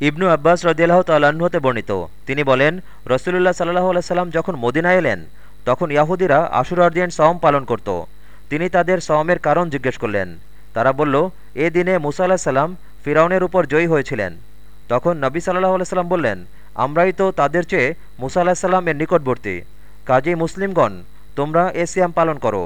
ইবনু আব্বাস রদিয়াল্লাহ তাল্লাহতে বর্ণিত। তিনি বলেন, রসুলুল্লাহ সাল্লাহ আলাইসাল্লাম যখন মদিনা এলেন, তখন ইয়াহুদিরা আশুরার দিন সওম পালন করত। তিনি তাদের সওমের কারণ জিজ্ঞেস করলেন। তারা বলল, এ দিনে মুসা আল্লাহ সাল্লাম ফিরাউনের উপর জয়ী হয়েছিলেন। তখন নবী সাল্লাহ আলাইসাল্লাম বললেন, আমরাই তো তাদের চেয়ে মুসা আল্লাহ সাল্লামের নিকটবর্তী। কাজী মুসলিমগণ, তোমরা এ সিয়াম পালন করো।